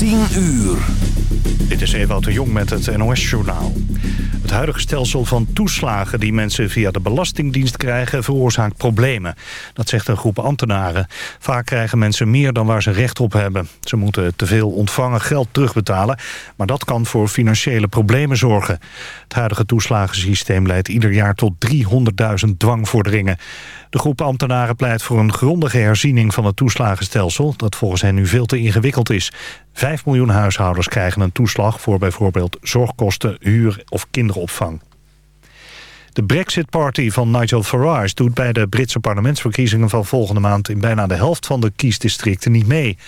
10 uur. Dit is Ewout de Jong met het NOS-journaal. Het huidige stelsel van toeslagen die mensen via de Belastingdienst krijgen... veroorzaakt problemen. Dat zegt een groep ambtenaren. Vaak krijgen mensen meer dan waar ze recht op hebben. Ze moeten te veel ontvangen geld terugbetalen... maar dat kan voor financiële problemen zorgen. Het huidige toeslagensysteem leidt ieder jaar tot 300.000 dwangvorderingen. De groep ambtenaren pleit voor een grondige herziening van het toeslagenstelsel... dat volgens hen nu veel te ingewikkeld is. Vijf miljoen huishoudens krijgen een toeslag voor bijvoorbeeld zorgkosten, huur of kinderopvang. De Brexit-party van Nigel Farage doet bij de Britse parlementsverkiezingen van volgende maand in bijna de helft van de kiesdistricten niet mee.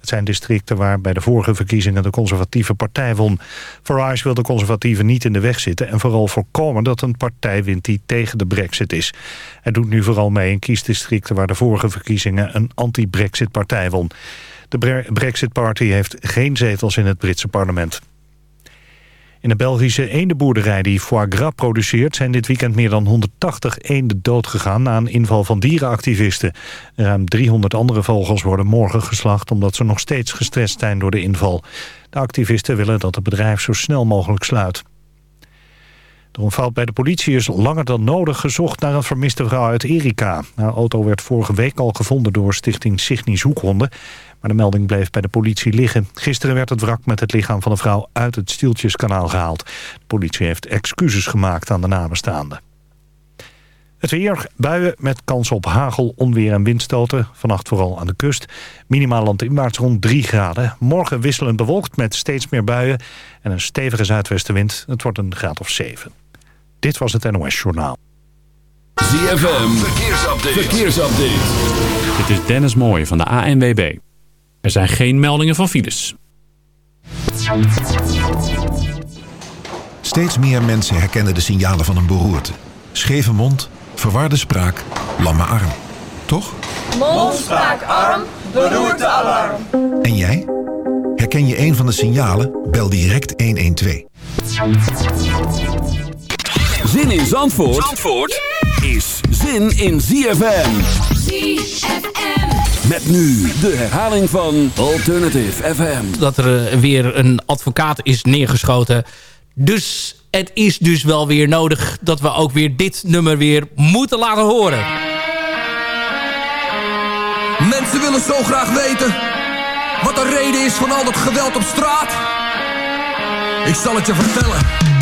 Het zijn districten waar bij de vorige verkiezingen de conservatieve partij won. Farage wil de conservatieven niet in de weg zitten... en vooral voorkomen dat een partij wint die tegen de brexit is. Hij doet nu vooral mee in kiesdistricten... waar de vorige verkiezingen een anti-brexit partij won. De Brexit Party heeft geen zetels in het Britse parlement. In de Belgische eendenboerderij die foie gras produceert... zijn dit weekend meer dan 180 eenden doodgegaan na een inval van dierenactivisten. Ruim 300 andere vogels worden morgen geslacht... omdat ze nog steeds gestrest zijn door de inval. De activisten willen dat het bedrijf zo snel mogelijk sluit. Een fout bij de politie is langer dan nodig gezocht naar een vermiste vrouw uit Erika. Haar auto werd vorige week al gevonden door stichting Signy Zoekhonden. Maar de melding bleef bij de politie liggen. Gisteren werd het wrak met het lichaam van een vrouw uit het Stieltjeskanaal gehaald. De politie heeft excuses gemaakt aan de nabestaanden. Het weer, buien met kans op hagel, onweer en windstoten. Vannacht vooral aan de kust. Minimaal landinwaarts rond 3 graden. Morgen wisselend bewolkt met steeds meer buien en een stevige zuidwestenwind. Het wordt een graad of 7. Dit was het NOS Journaal. ZFM, verkeersupdate. verkeersupdate. Dit is Dennis Mooij van de ANWB. Er zijn geen meldingen van files. Steeds meer mensen herkennen de signalen van een beroerte. Scheve mond, verwarde spraak, lamme arm. Toch? Mond, spraak, arm, beroerte, alarm. En jij? Herken je een van de signalen? Bel direct 112. Zin in Zandvoort, Zandvoort is zin in ZFM. ZFM. Met nu de herhaling van Alternative FM. Dat er eh, weer een advocaat is neergeschoten. Dus het is dus wel weer nodig dat we ook weer dit nummer weer moeten laten horen. Mensen willen zo graag weten wat de reden is van al dat geweld op straat. Ik zal het je vertellen.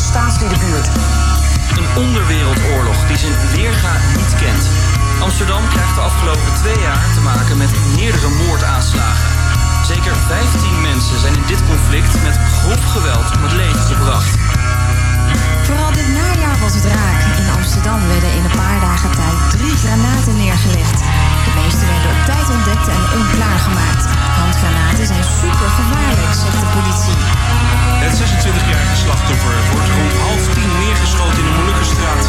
staat in de buurt. Een onderwereldoorlog die zijn weerga niet kent. Amsterdam krijgt de afgelopen twee jaar te maken met meerdere moordaanslagen. Zeker 15 mensen zijn in dit conflict met grof geweld om het leven gebracht. Vooral dit najaar was het raak. In Amsterdam werden in een paar dagen tijd drie granaten neergelegd. De meeste werden op tijd ontdekt en onklaargemaakt. Handgranaten zijn super gevaarlijk, zegt de politie. Het 26-jarige slachtoffer wordt rond half tien neergeschoten in de Molukkenstraat.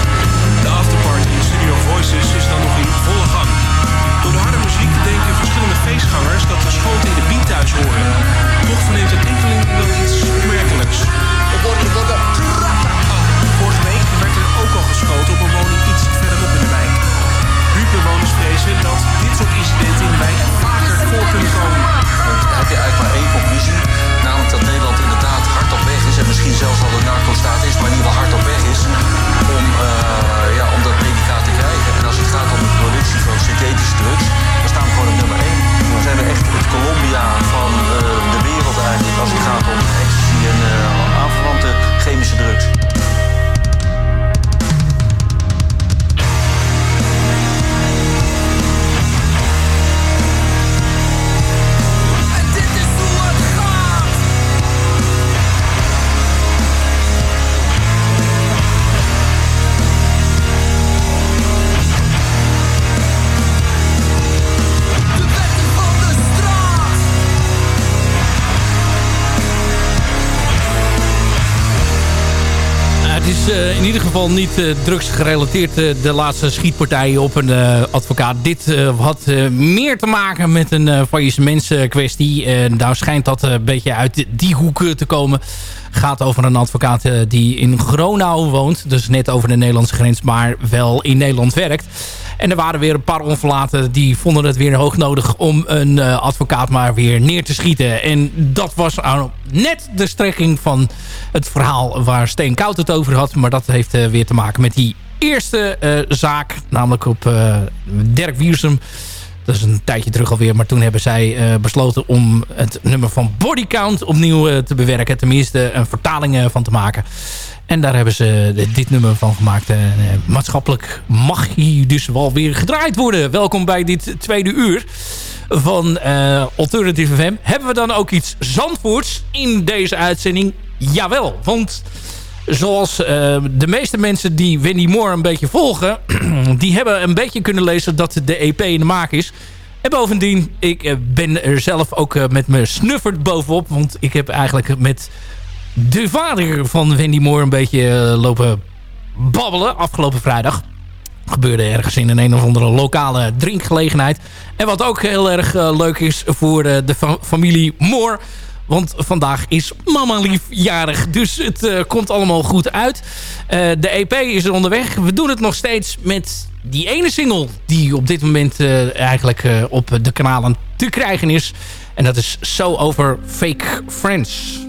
De afterparty in Studio Voices is dan nog in volle gang. Door de harde muziek denken verschillende feestgangers dat de schoten in de beat thuis horen. Toch verneemt een enkeling wel iets opmerkelijks. Vorige week werd er ook al geschoten op een woning iets verderop in de wijk. Buurtbewoners vrezen dat dit soort incidenten in de wijk vaker voor kunnen komen. Dan heb je eigenlijk maar één conclusie. Namelijk dat Nederland inderdaad hard op weg is. En misschien zelfs al een narco-staat is, maar in ieder geval hard op weg is. Om, uh, ja, om dat medicaat te krijgen. En als het gaat om de productie van synthetische drugs, dan staan we gewoon op nummer één. Dan zijn we echt het Colombia van uh, de wereld eigenlijk. Als het gaat om ecstasy en uh, aanverwante chemische drugs. Uh, in ieder geval niet uh, drugsgerelateerd uh, de laatste schietpartij op een advocaat. Dit had meer te maken met een faillissementskwestie. En daar schijnt dat een beetje uit die hoek te komen. Gaat over een advocaat die in Gronau woont. Dus net over de Nederlandse grens, maar wel in Nederland werkt. En er waren weer een paar onverlaten die vonden het weer hoog nodig om een uh, advocaat maar weer neer te schieten. En dat was net de strekking van het verhaal waar Steen Koud het over had. Maar dat heeft uh, weer te maken met die eerste uh, zaak, namelijk op Dirk Wiersum. Dat is een tijdje terug alweer. Maar toen hebben zij uh, besloten om het nummer van Bodycount opnieuw uh, te bewerken. Tenminste een vertaling van te maken. En daar hebben ze dit nummer van gemaakt. Uh, maatschappelijk mag hij dus wel weer gedraaid worden. Welkom bij dit tweede uur van uh, Alternative FM. Hebben we dan ook iets Zandvoorts in deze uitzending? Jawel, want zoals uh, de meeste mensen die Wendy Moore een beetje volgen... die hebben een beetje kunnen lezen dat de EP in de maak is... En bovendien, ik ben er zelf ook met me snufferd bovenop. Want ik heb eigenlijk met de vader van Wendy Moore een beetje lopen babbelen afgelopen vrijdag. Gebeurde ergens in een een of andere lokale drinkgelegenheid. En wat ook heel erg uh, leuk is voor uh, de fa familie Moore. Want vandaag is mama lief jarig. Dus het komt allemaal goed uit. de EP is er onderweg. We doen het nog steeds met die ene single die op dit moment eigenlijk op de kanalen te krijgen is. En dat is So Over Fake Friends.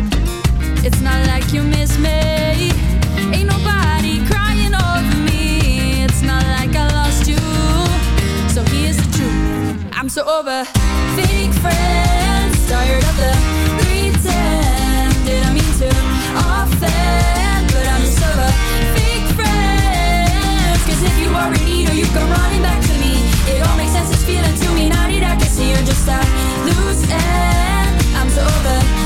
It's not like you miss me. Ain't nobody crying over me. It's not like I lost you. So here's the truth. I'm so over fake friends. Tired of the pretend. Didn't mean to offend. But I'm over fake friends. Cause if you already need her, you come running back to me. It all makes sense, I you're just a loose end. I'm so over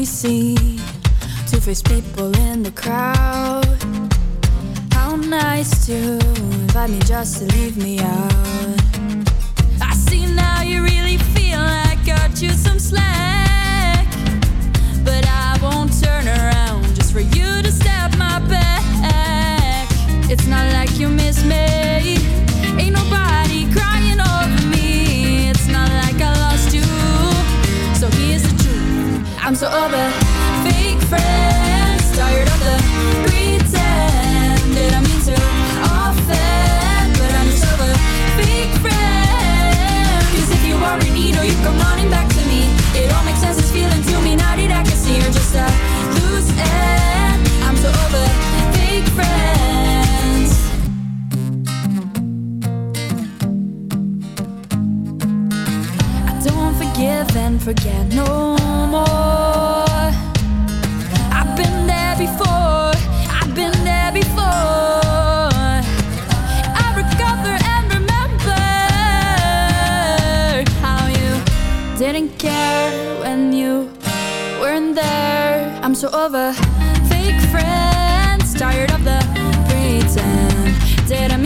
only see two-faced people in the crowd. How nice to invite me just to leave me out. I see now you really feel I got you some slack, but I won't turn around just for you to stab my back. It's not like you miss me. So over fake friends. Tired of the pretend. Did I mean to offend? But I'm just over fake friends. Cause if you are in need or you come running back to me, it all makes sense. It's feeling to me now that I can see you're just a loose end. I'm so over fake friends. I don't forgive and forget no more. So over fake friends, tired of the pretend. Did I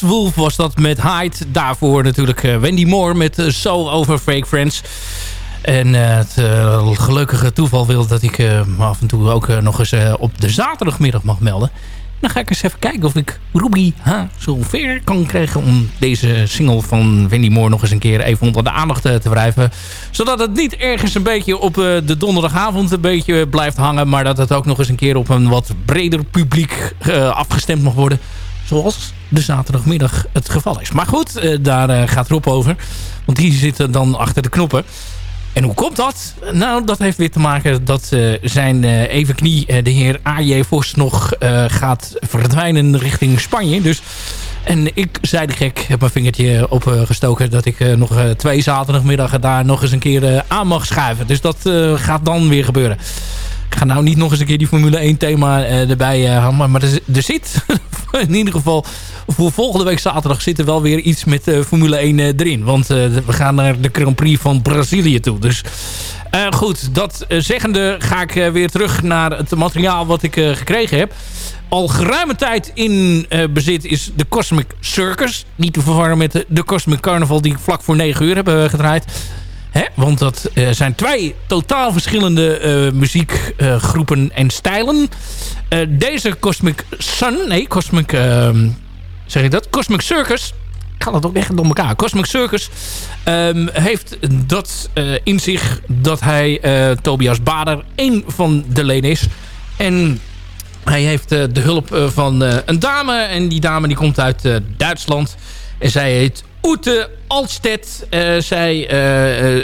Wolf was dat met Hyde. Daarvoor natuurlijk Wendy Moore met Soul Over Fake Friends. En het gelukkige toeval wil dat ik af en toe ook nog eens op de zaterdagmiddag mag melden. Dan ga ik eens even kijken of ik Ruby ha, zo ver kan krijgen... om deze single van Wendy Moore nog eens een keer even onder de aandacht te wrijven. Zodat het niet ergens een beetje op de donderdagavond een beetje blijft hangen... maar dat het ook nog eens een keer op een wat breder publiek afgestemd mag worden. Zoals de zaterdagmiddag het geval is. Maar goed, daar gaat Rob over. Want die zitten dan achter de knoppen. En hoe komt dat? Nou, dat heeft weer te maken dat uh, zijn uh, evenknie, uh, de heer A.J. Vos, nog gaat verdwijnen richting Spanje. Dus, en ik, zei de gek, heb mijn vingertje opgestoken dat ik nog twee zaterdagmiddagen daar nog eens een keer aan mag schuiven. Dus dat gaat dan weer gebeuren. Ik ga nou niet nog eens een keer die Formule 1 thema erbij hammen. Maar er, er zit in ieder geval voor volgende week zaterdag zit er wel weer iets met uh, Formule 1 uh, erin. Want uh, we gaan naar de Grand Prix van Brazilië toe. Dus goed, dat zeggende ga ik weer terug naar het materiaal wat ik gekregen heb. Al geruime tijd in bezit is de Cosmic Circus. Niet te verwarren met de, de Cosmic Carnival die ik vlak voor 9 uur heb gedraaid. Hè? Want dat uh, zijn twee totaal verschillende uh, muziekgroepen en stijlen. Deze Cosmic Sun, nee, Cosmic ehm, zeg ik dat? Cosmic Circus. Ik ga dat ook echt door elkaar. Cosmic Circus um, heeft dat in zich dat hij Tobias Bader één van de leden is. En hij heeft de hulp van een dame. En die dame die komt uit Duitsland. En zij heet Oete Altstedt. zij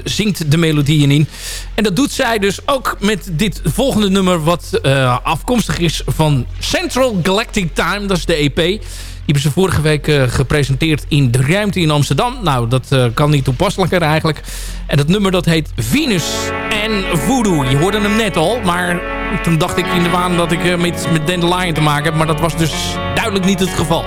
zingt de melodieën in. En dat doet zij dus ook met dit volgende nummer... wat afkomstig is van Central Galactic Time. Dat is de EP hebben ze vorige week uh, gepresenteerd in de ruimte in Amsterdam. Nou, dat uh, kan niet toepasselijker eigenlijk. En dat nummer dat heet Venus en Voodoo. Je hoorde hem net al, maar toen dacht ik in de waan dat ik uh, met, met Dandelion te maken heb. Maar dat was dus duidelijk niet het geval.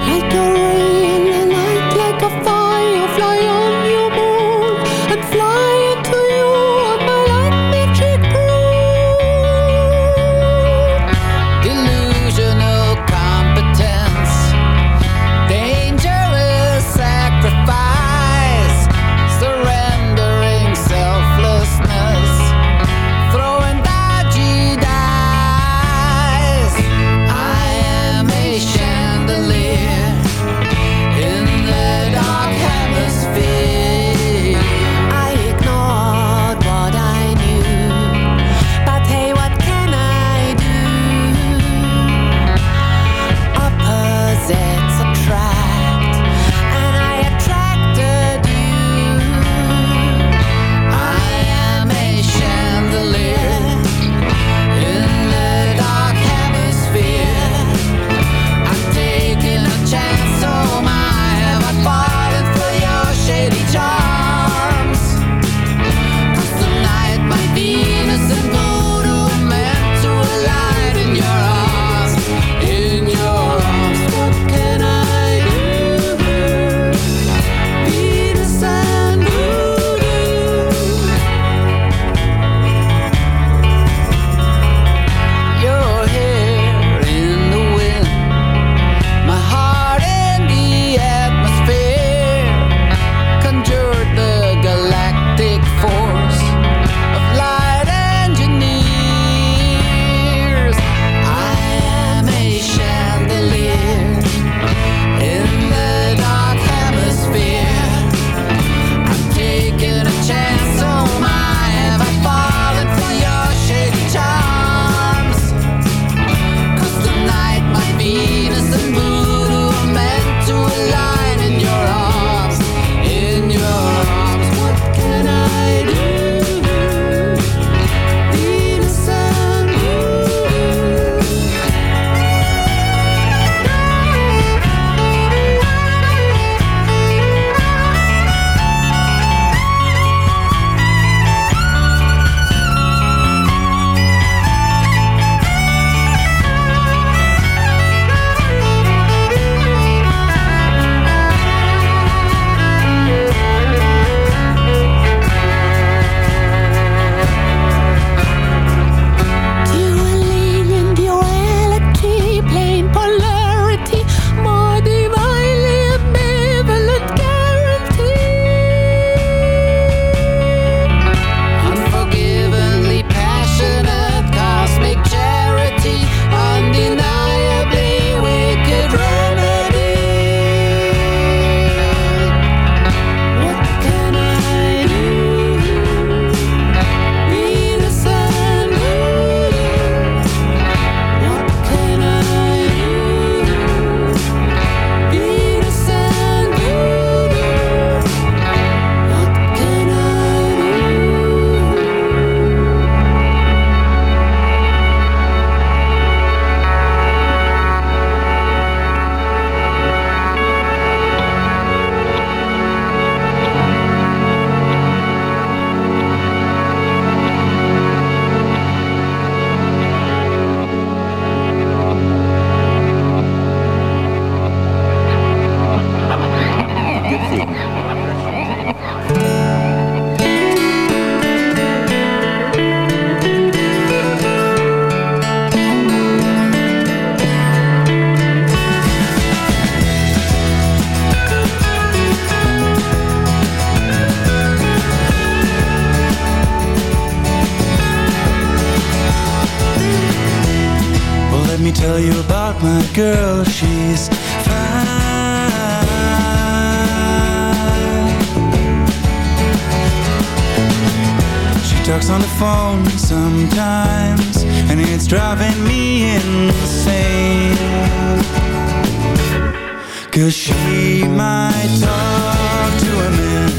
Cause she might talk to a man,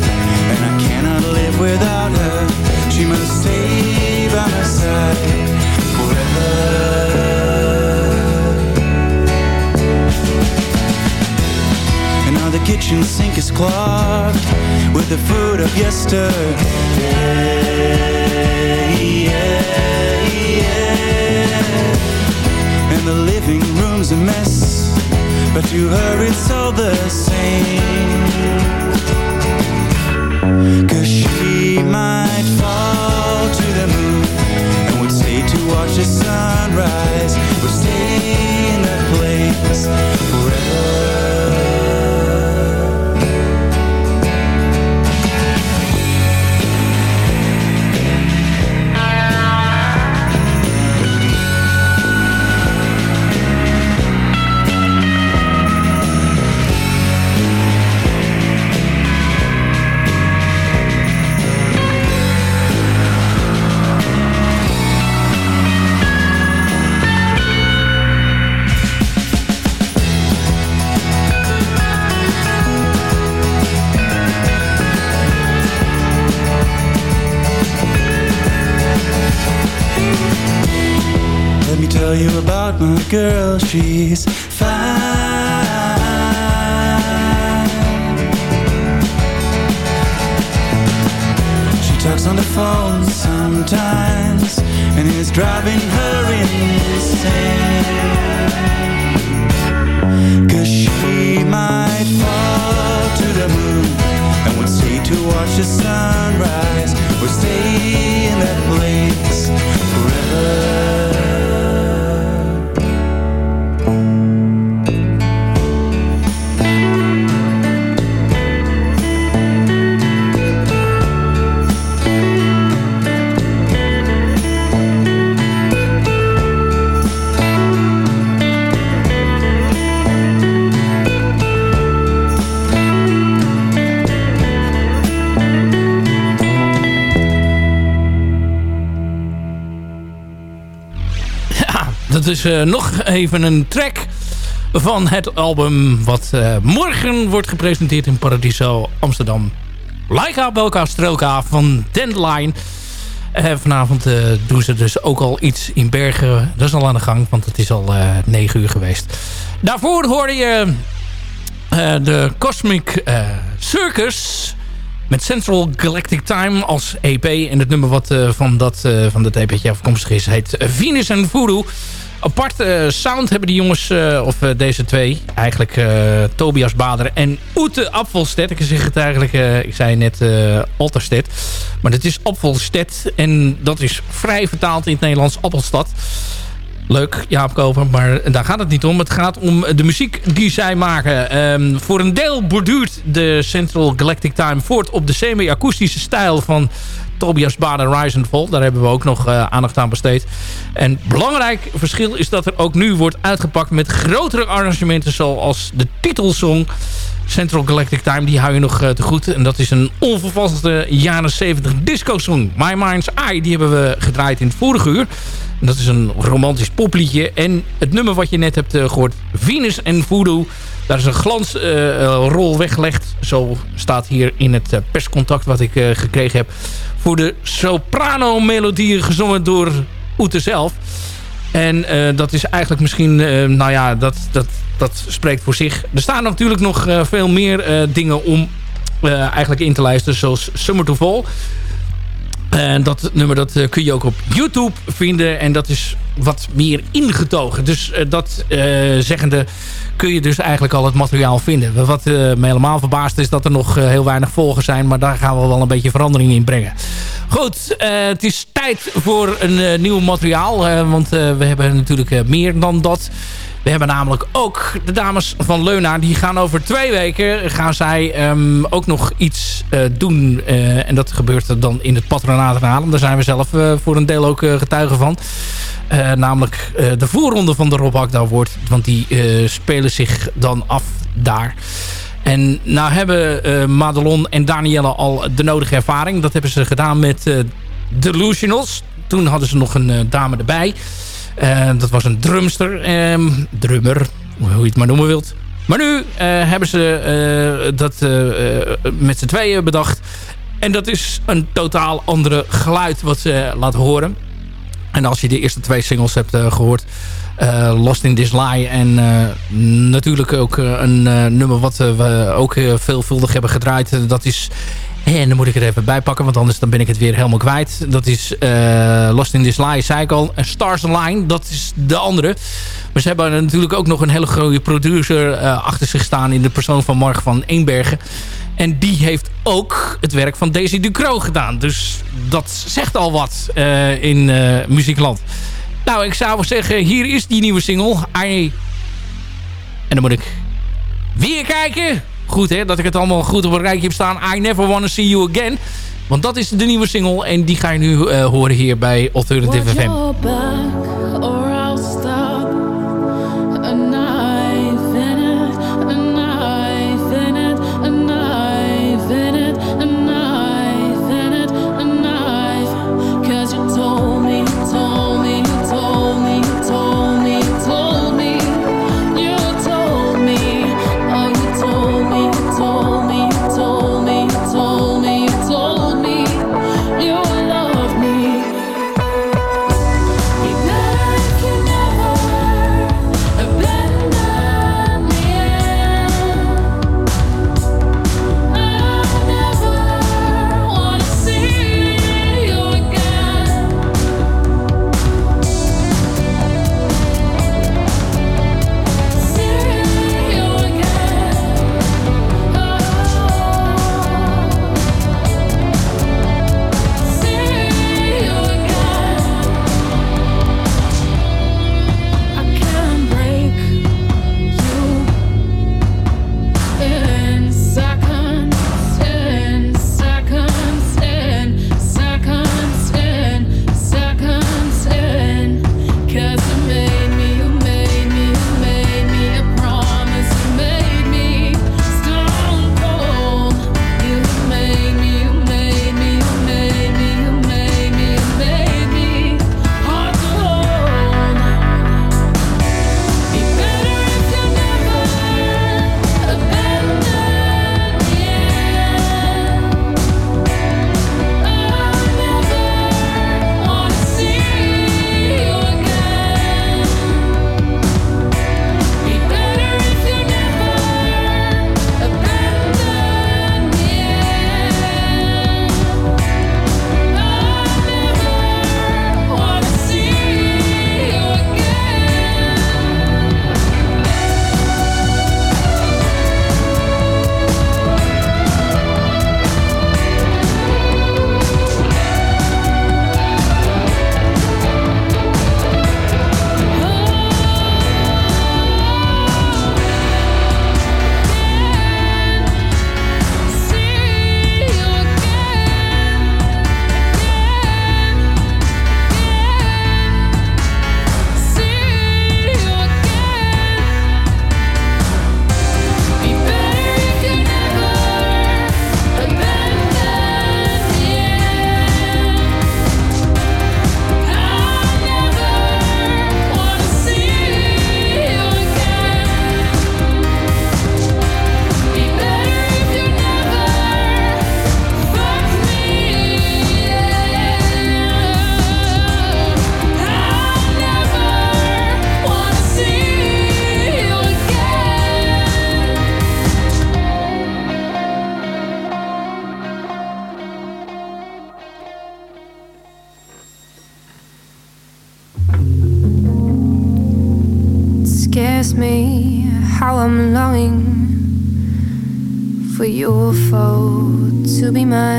and I cannot live without her. She must stay by my side forever. And now the kitchen sink is clogged with the food of yesterday. Yeah, yeah. And the living room's a mess, but to her it's all the same. Cause she might fall to the moon and would stay to watch the sunrise, would stay in that place forever. My girl, she's fine. She talks on the phone sometimes, and it's driving her insane. Cause she might fall to the moon and would stay to watch the sunrise, would stay in that place forever. Is eh, nog even een track van het album... wat eh, morgen wordt gepresenteerd in Paradiso Amsterdam. Laika Belka Strelka van Dandelion. Eh, vanavond doen ze dus ook al iets in Bergen. Dat is al aan de gang, want het is al eh 9 uur geweest. Daarvoor hoorde je de Cosmic Circus... Met Central Galactic Time als EP. En het nummer wat van, dat, van dat EP'tje afkomstig is heet Venus en Voodoo. Apart eh, sound hebben die jongens, eh, of eh, deze twee, eigenlijk Tobias Bader en Oete Apfelstedt. Ik zeg het eigenlijk, ik zei net Alterstedt. Maar het is Apfelstedt en dat is vrij vertaald in het Nederlands Appelstad. Leuk, Jaap Koper, maar daar gaat het niet om. Het gaat om de muziek die zij maken. Ehm, voor een deel borduurt de Central Galactic Time voort op de semi-akoestische stijl van Tobias Bader Rise and Fall. Daar hebben we ook nog eh, aandacht aan besteed. En belangrijk verschil is dat er ook nu wordt uitgepakt met grotere arrangementen zoals de titelsong Central Galactic Time. Die hou je nog eh, te goed. En dat is een onvervalste jaren 70 disco song. My Mind's Eye, die hebben we gedraaid in het vorige uur. Dat is een romantisch popliedje. En het nummer wat je net hebt eh, gehoord, Venus en Voodoo. Daar is een glansrol weggelegd. Zo staat hier in het eh, perscontact wat ik eh, gekregen heb. Voor de soprano-melodieën gezongen door Oete zelf. En eh, dat is eigenlijk misschien, eh, nou ja, dat, dat, dat spreekt voor zich. Er staan natuurlijk nog eh, veel meer eh, dingen om eh, eigenlijk in te lijsten. Zoals Summer to Fall. En dat nummer dat eh, kun je ook op YouTube vinden. En dat is wat meer ingetogen. Dus eh, dat eh, zeggende kun je dus eigenlijk al het materiaal vinden. Wat eh, me helemaal verbaast is dat er nog eh, heel weinig volgers zijn. Maar daar gaan we wel een beetje verandering in brengen. Goed, eh, het is tijd voor een nieuw materiaal. want we hebben natuurlijk meer dan dat. We hebben namelijk ook de dames van Leuna. Die gaan over twee weken gaan zij ehm, ook nog iets uh, doen. Uh, en dat gebeurt dan in het patronaat in Haarlem. Daar zijn we zelf uh, voor een deel ook getuigen van. namelijk de voorronde van de Rob Akda wordt. Want die spelen zich dan af daar. En nou hebben Madelon en Danielle al de nodige ervaring. Dat hebben ze gedaan met Delusionals. Toen hadden ze nog een dame erbij. Uh, dat was een drumster. Uh, drummer, hoe je het maar noemen wilt. Maar nu uh, hebben ze uh, dat met z'n tweeën bedacht. En dat is een totaal andere geluid wat ze laat horen. En als je de eerste twee singles hebt gehoord... Lost in This Lie en natuurlijk ook een nummer wat we ook veelvuldig hebben gedraaid. dat is en dan moet ik het even bijpakken, want anders dan ben ik het weer helemaal kwijt. Dat is uh, Lost in This Lie, zei. En Stars Line, dat is de andere. Maar ze hebben natuurlijk ook nog een hele grote producer uh, achter zich staan... in de persoon van Mark van Eenbergen. En die heeft ook het werk van Daisy Ducro gedaan. Dus dat zegt al wat uh, in muziekland. Nou, ik zou zeggen, hier is die nieuwe single. I... En dan moet ik weer kijken goed hè, dat ik het allemaal goed op een rijtje heb staan. I Never Wanna See You Again. Want dat is de nieuwe single en die ga je nu uh, horen hier bij Alternative FM.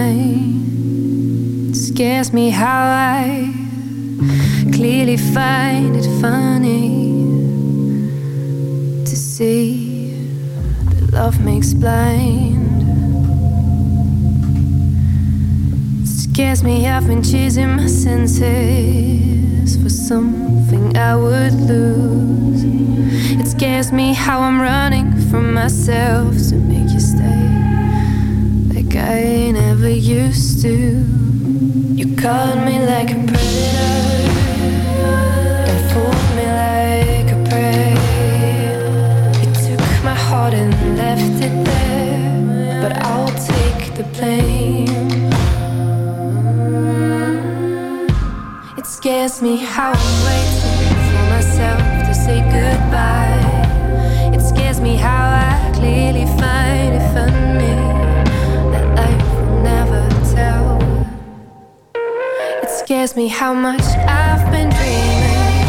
mind. It scares me how I clearly find it funny to see that love makes blind. It scares me, I've been chasing my senses for something I would lose. It scares me how I'm running from myself to make like I never used to. You caught me like a predator and fooled me like a prey. You took my heart and left it there, but I'll take the blame. It scares me how I'm waiting for myself to say goodbye. It scares me how I clearly find scares me how much I've been dreaming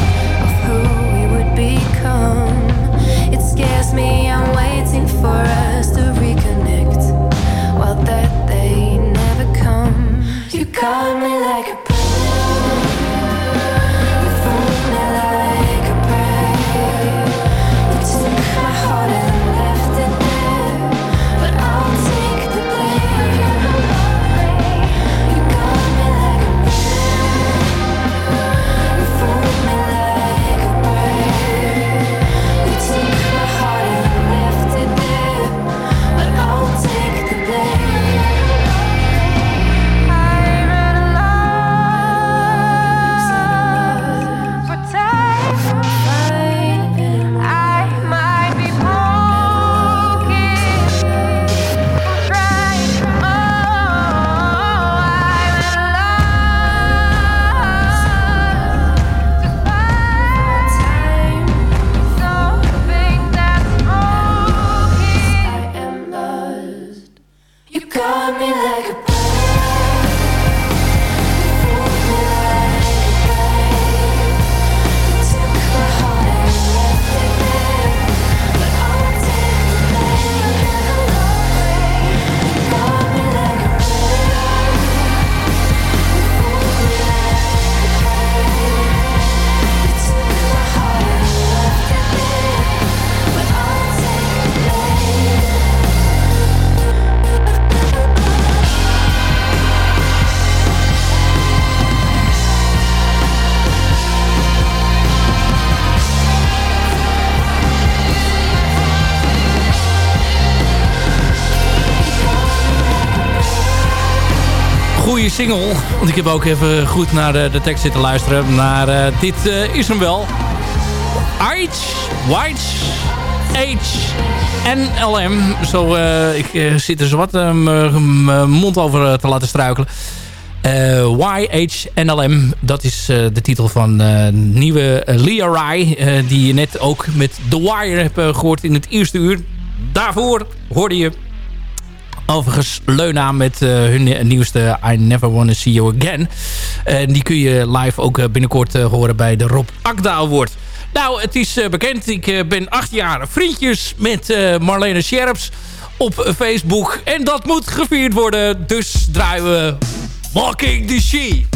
of who we would become. It scares me I'm waiting for us to reconnect while that they never come. You caught me like a single. Want ik heb ook even goed naar de, tekst zitten luisteren. Maar uh, dit uh, is hem wel. H, White, H, NLM. Zo, uh, ik zit er zo wat mijn mond over te laten struikelen. YHNLM, dat is de titel van nieuwe Leah Rai. die je net ook met The Wire hebt gehoord in het eerste uur. Daarvoor hoorde je Overigens Leuna met uh, hun nieuwste I Never Wanna See You Again. En die kun je live ook uh, binnenkort uh, horen bij de Rob Akda Award. Nou, het is bekend. Ik ben acht jaar vriendjes met Marlene Scherps op Facebook. En dat moet gevierd worden. Dus draaien we Walking the She.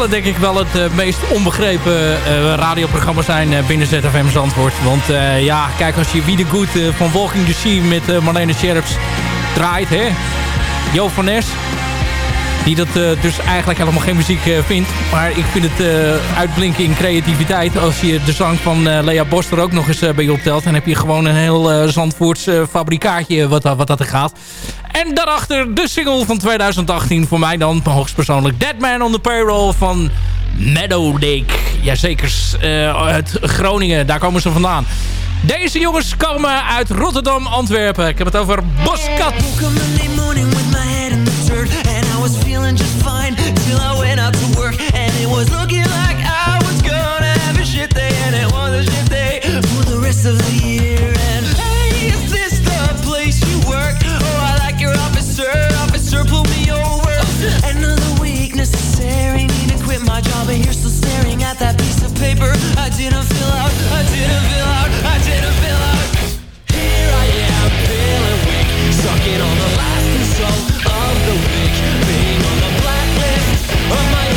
Vertellen denk ik wel het uh, meest onbegrepen uh, radioprogramma zijn uh, binnen ZFM Zandvoort. Want ja, kijk als je Wie de Goed van Walking the Sea met Marlene Scherps draait, hè. Jo van Nes, die dat dus eigenlijk helemaal geen muziek vindt. Maar ik vind het uitblinken in creativiteit. Als je de zang van Lea Bos er ook nog eens bij optelt... dan heb je gewoon een heel Zandvoorts fabrikaatje wat, wat dat er gaat. En daarachter de single van 2018 voor mij dan hoogstpersoonlijk... Dead Man on the Payroll van Meadow Lake. Jazeker, uit Groningen, daar komen ze vandaan. Deze jongens komen uit Rotterdam, Antwerpen. Ik heb het over Boskat. I was feeling need to quit my job and you're still staring at that piece of paper. I didn't fill out, I didn't fill out, I didn't fill out. Here I am, weak, sucking on the last console of the week. morning was my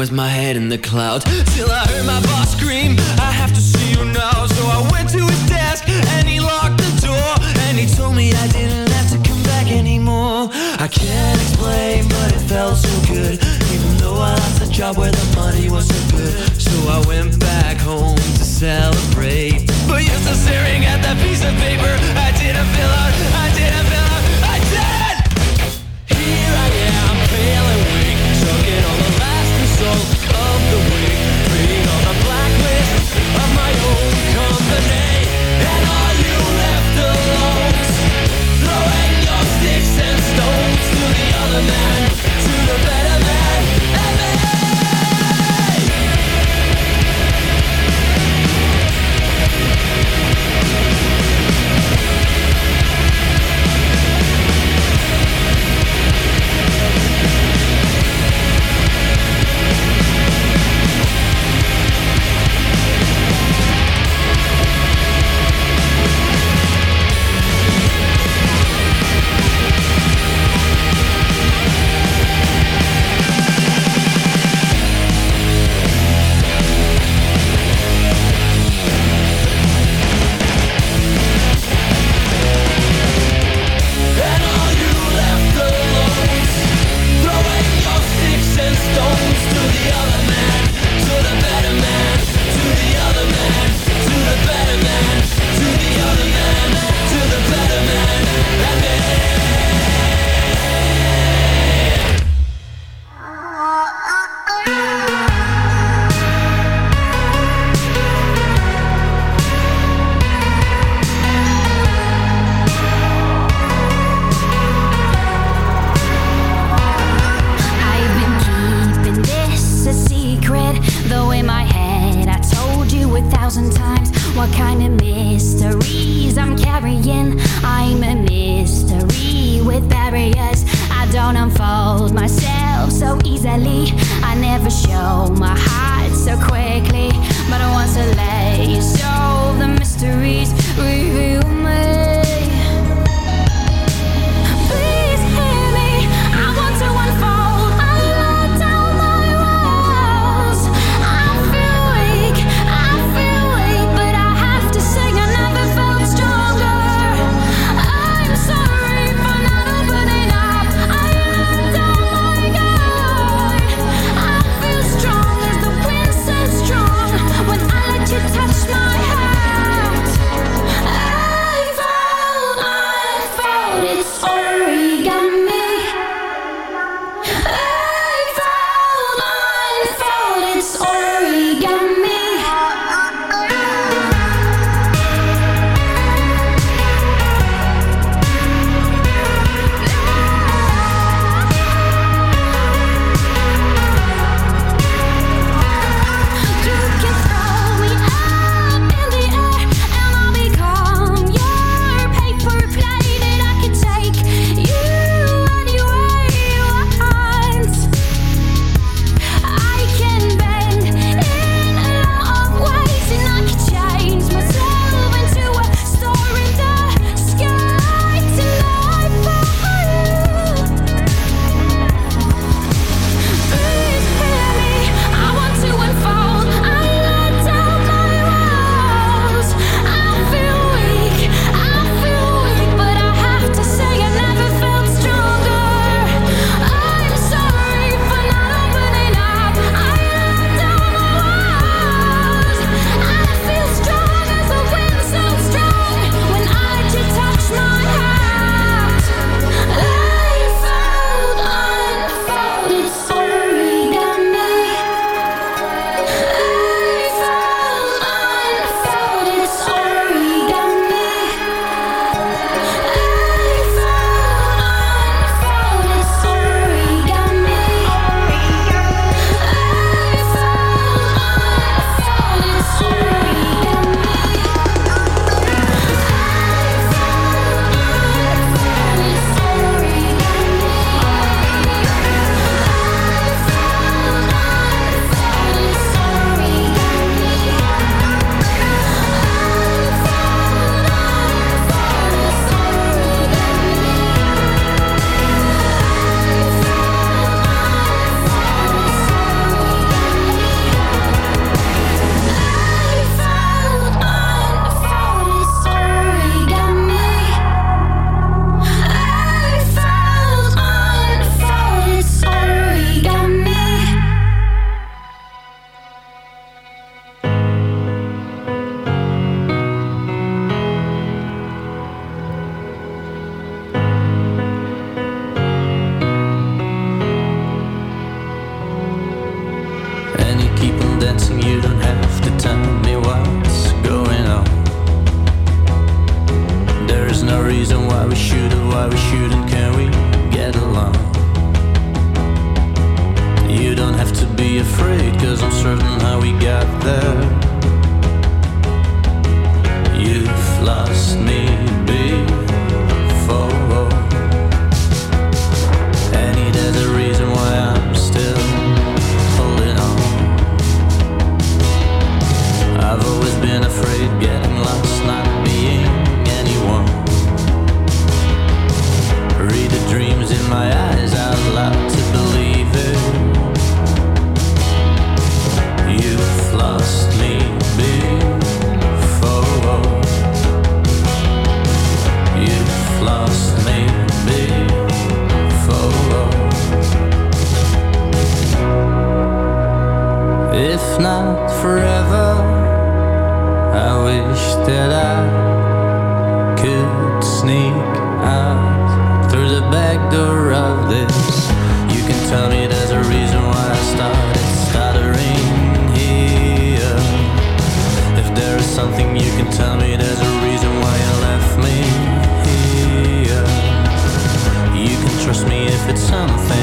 head in the clouds. Till I heard my boss scream I have to see you now. So I went to his desk and he locked the door. And he told me I didn't have to come back anymore. I can't explain but it felt so good. Even though I lost the job where the money was so good. So I went back home to celebrate. But you're still staring at that piece of paper. I didn't fill out, I didn't fill out, of the week Being on the blacklist of my own company If not forever. Something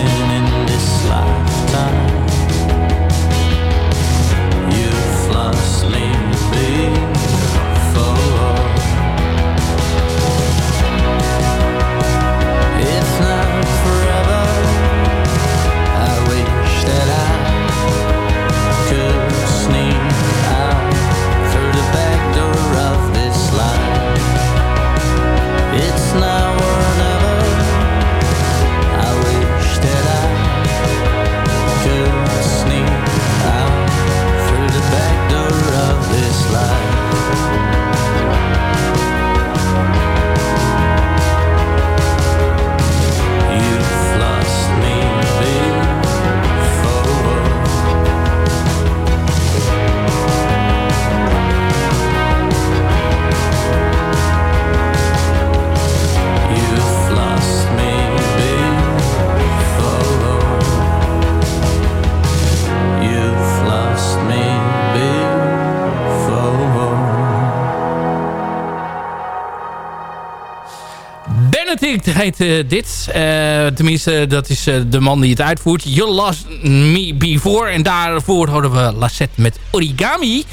heet eh, dit. Eh, tenminste, dat is eh, de man die het uitvoert. You Lost Me Before. En daarvoor hadden we Lassette met Origami.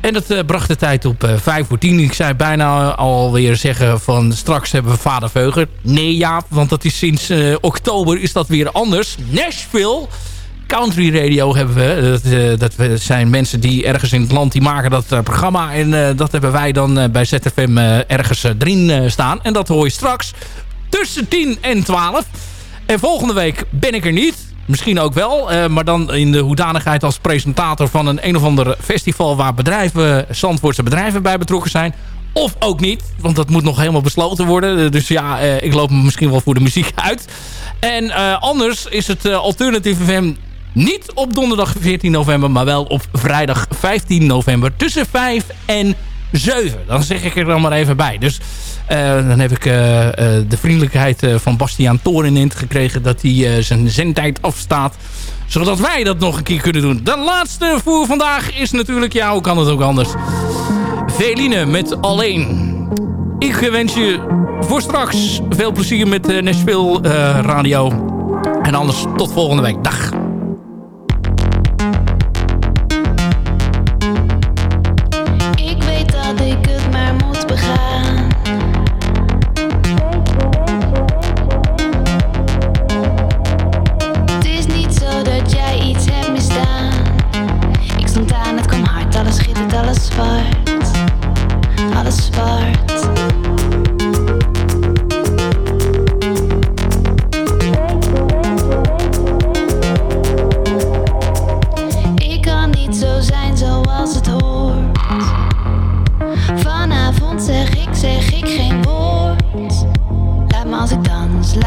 En dat bracht de tijd op eh 5 voor 10. Ik zei bijna alweer zeggen van straks hebben we Vader Veuger. Nee Jaap, want dat is sinds oktober is dat weer anders. Nashville... Country Radio hebben we. Dat, dat zijn mensen die ergens in het land die maken dat programma. En dat hebben wij dan bij ZFM ergens eh, staan. En dat hoor je straks tussen 10 en 12. En volgende week ben ik er niet. Misschien ook wel. eh, maar dan in de hoedanigheid als presentator van een een of ander festival... waar bedrijven, Zandvoortse bedrijven bij betrokken zijn. Of ook niet. Want dat moet nog helemaal besloten worden. Eh, Dus ja, eh, ik loop me misschien wel voor de muziek uit. En anders is het Alternative FM niet op donderdag 14 november, maar wel op vrijdag 15 november tussen 5 en 7. Dan zeg ik er dan maar even bij. Dus dan heb ik eh, eh, de vriendelijkheid eh, van Bastiaan Torenint gekregen dat hij eh, zijn zendtijd afstaat. Zodat wij dat nog een keer kunnen doen. De laatste voor vandaag is natuurlijk, ja hoe kan het ook anders? Veline met Alleen. Ik wens je voor straks veel plezier met Nashville eh, Radio. En anders tot volgende week. Dag.